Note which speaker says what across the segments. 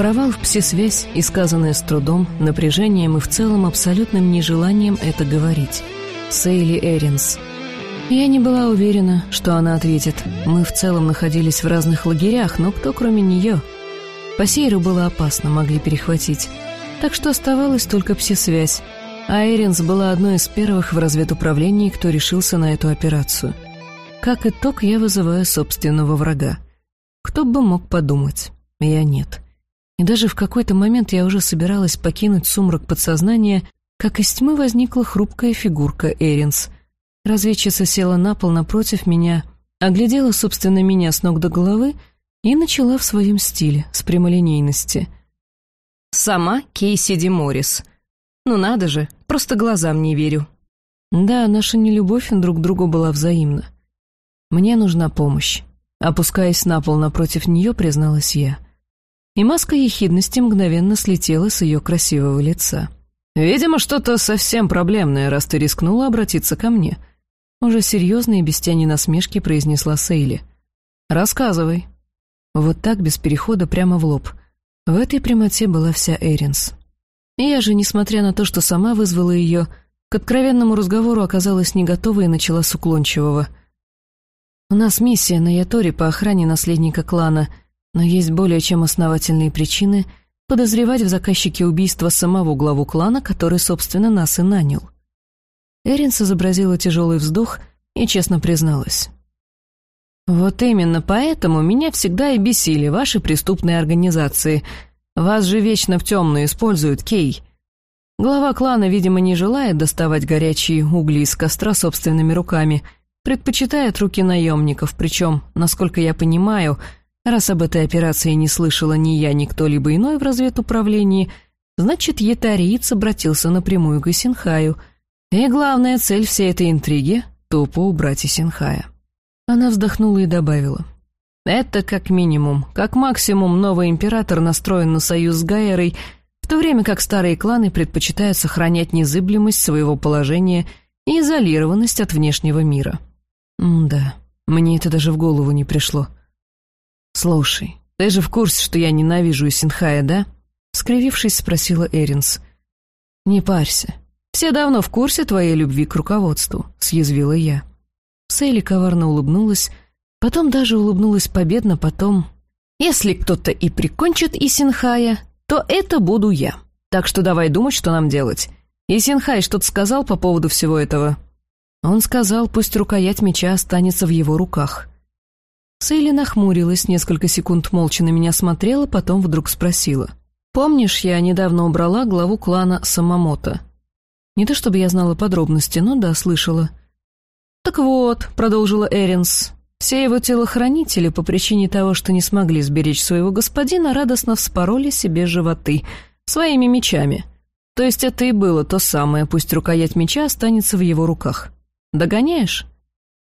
Speaker 1: Провал в пси-связь и сказанное с трудом, напряжением и в целом абсолютным нежеланием это говорить. Сейли Эринс. Я не была уверена, что она ответит. Мы в целом находились в разных лагерях, но кто кроме нее? По Сейру было опасно, могли перехватить. Так что оставалась только пси-связь. А Эринс была одной из первых в разведуправлении, кто решился на эту операцию. Как итог, я вызываю собственного врага. Кто бы мог подумать? Я нет. И даже в какой-то момент я уже собиралась покинуть сумрак подсознания, как из тьмы возникла хрупкая фигурка Эринс. Разведчица села на пол напротив меня, оглядела, собственно, меня с ног до головы и начала в своем стиле, с прямолинейности. «Сама Кейси Ди Моррис. Ну надо же, просто глазам не верю». Да, наша нелюбовь друг к другу была взаимна. «Мне нужна помощь». Опускаясь на пол напротив нее, призналась я — и маска ехидности мгновенно слетела с ее красивого лица. «Видимо, что-то совсем проблемное, раз ты рискнула обратиться ко мне», уже серьезно и без тени насмешки произнесла Сейли. «Рассказывай». Вот так, без перехода, прямо в лоб. В этой прямоте была вся Эринс. И я же, несмотря на то, что сама вызвала ее, к откровенному разговору оказалась не готова и начала с уклончивого. «У нас миссия на Яторе по охране наследника клана — но есть более чем основательные причины подозревать в заказчике убийства самого главу клана, который, собственно, нас и нанял. Эринс изобразила тяжелый вздох и честно призналась. «Вот именно поэтому меня всегда и бесили ваши преступные организации. Вас же вечно в темную используют, Кей. Глава клана, видимо, не желает доставать горячие угли из костра собственными руками, предпочитает руки наемников, причем, насколько я понимаю, — Раз об этой операции не слышала ни я, ни кто-либо иной в разведуправлении, значит, ятариец обратился напрямую к Исинхаю. И главная цель всей этой интриги — тупо убрать Исинхая. Она вздохнула и добавила. «Это как минимум. Как максимум новый император настроен на союз с Гайерой, в то время как старые кланы предпочитают сохранять незыблемость своего положения и изолированность от внешнего мира». М да, мне это даже в голову не пришло. «Слушай, ты же в курсе, что я ненавижу Исинхая, да?» Скривившись, спросила Эринс. «Не парься. Все давно в курсе твоей любви к руководству», — съязвила я. Сейли коварно улыбнулась, потом даже улыбнулась победно, потом... «Если кто-то и прикончит Исинхая, то это буду я. Так что давай думать, что нам делать. Исинхай что-то сказал по поводу всего этого?» Он сказал, пусть рукоять меча останется в его руках. Сейли нахмурилась, несколько секунд молча на меня смотрела, потом вдруг спросила. «Помнишь, я недавно убрала главу клана Самамото?» Не то чтобы я знала подробности, но да, слышала. «Так вот», — продолжила Эринс, — «все его телохранители по причине того, что не смогли сберечь своего господина, радостно вспороли себе животы своими мечами. То есть это и было то самое, пусть рукоять меча останется в его руках. Догоняешь?»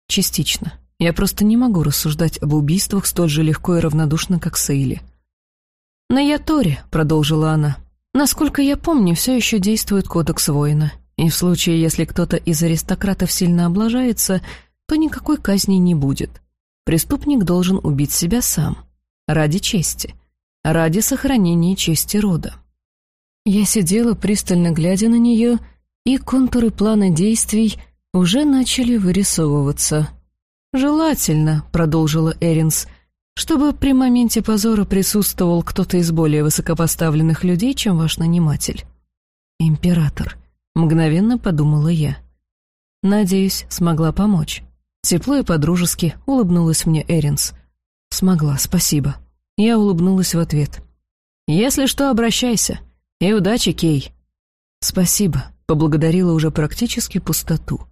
Speaker 1: «Частично». Я просто не могу рассуждать об убийствах столь же легко и равнодушно, как Сейли. «На Яторе», — продолжила она, — «насколько я помню, все еще действует кодекс воина, и в случае, если кто-то из аристократов сильно облажается, то никакой казни не будет. Преступник должен убить себя сам. Ради чести. Ради сохранения чести рода». Я сидела, пристально глядя на нее, и контуры плана действий уже начали вырисовываться — «Желательно», — продолжила Эринс, «чтобы при моменте позора присутствовал кто-то из более высокопоставленных людей, чем ваш наниматель». «Император», — мгновенно подумала я. «Надеюсь, смогла помочь». Тепло и подружески улыбнулась мне Эринс. «Смогла, спасибо». Я улыбнулась в ответ. «Если что, обращайся. И удачи, Кей». «Спасибо», — поблагодарила уже практически пустоту.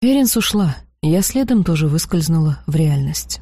Speaker 1: Эринс ушла, я следом тоже выскользнула в реальность.